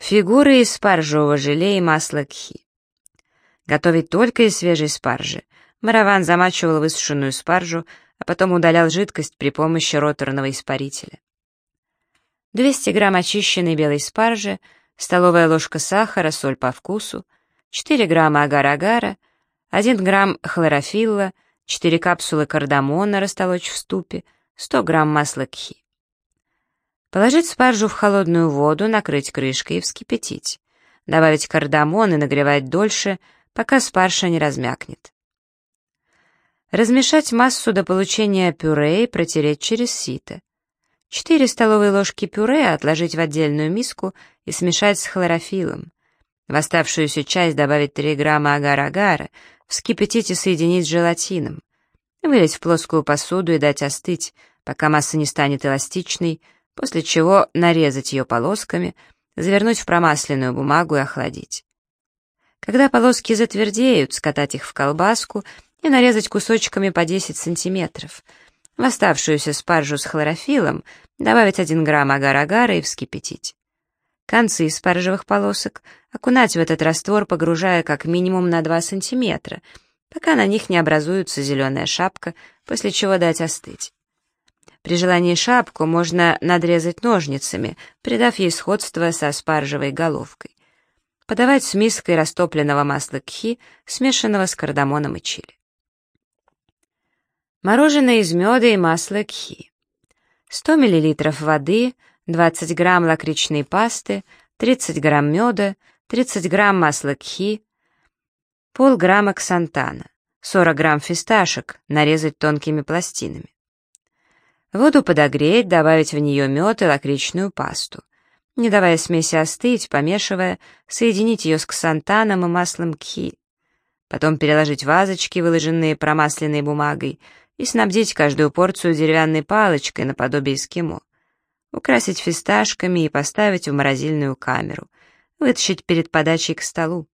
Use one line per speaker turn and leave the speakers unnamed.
Фигуры из спаржевого желе и масла кхи. Готовить только из свежей спаржи. Мараван замачивал высушенную спаржу, а потом удалял жидкость при помощи роторного испарителя. 200 грамм очищенной белой спаржи, столовая ложка сахара, соль по вкусу, 4 грамма агар-агара, 1 грамм хлорофилла, 4 капсулы кардамона растолочь в ступе, 100 грамм масла кхи. Положить спаржу в холодную воду, накрыть крышкой и вскипятить. Добавить кардамон и нагревать дольше, пока спаржа не размякнет. Размешать массу до получения пюре и протереть через сито. 4 столовые ложки пюре отложить в отдельную миску и смешать с хлорофилом. В оставшуюся часть добавить 3 грамма агар-агара, вскипятить и соединить с желатином. Вылить в плоскую посуду и дать остыть, пока масса не станет эластичной, после чего нарезать ее полосками, завернуть в промасленную бумагу и охладить. Когда полоски затвердеют, скатать их в колбаску и нарезать кусочками по 10 сантиметров. В оставшуюся спаржу с хлорофилом добавить 1 грамм агар-агара и вскипятить. Концы спаржевых полосок окунать в этот раствор, погружая как минимум на 2 сантиметра, пока на них не образуется зеленая шапка, после чего дать остыть. При желании шапку можно надрезать ножницами, придав ей сходство со спаржевой головкой. Подавать с миской растопленного масла кхи, смешанного с кардамоном и чили. Мороженое из меда и масла кхи. 100 мл воды, 20 грамм лакричной пасты, 30 грамм меда, 30 грамм масла кхи, полграмма ксантана, 40 грамм фисташек, нарезать тонкими пластинами. Воду подогреть, добавить в нее мед и лакричную пасту. Не давая смеси остыть, помешивая, соединить ее с ксантаном и маслом кхи. Потом переложить вазочки, выложенные промасленной бумагой, и снабдить каждую порцию деревянной палочкой наподобие эскимо. Украсить фисташками и поставить в морозильную камеру. Вытащить перед подачей к столу.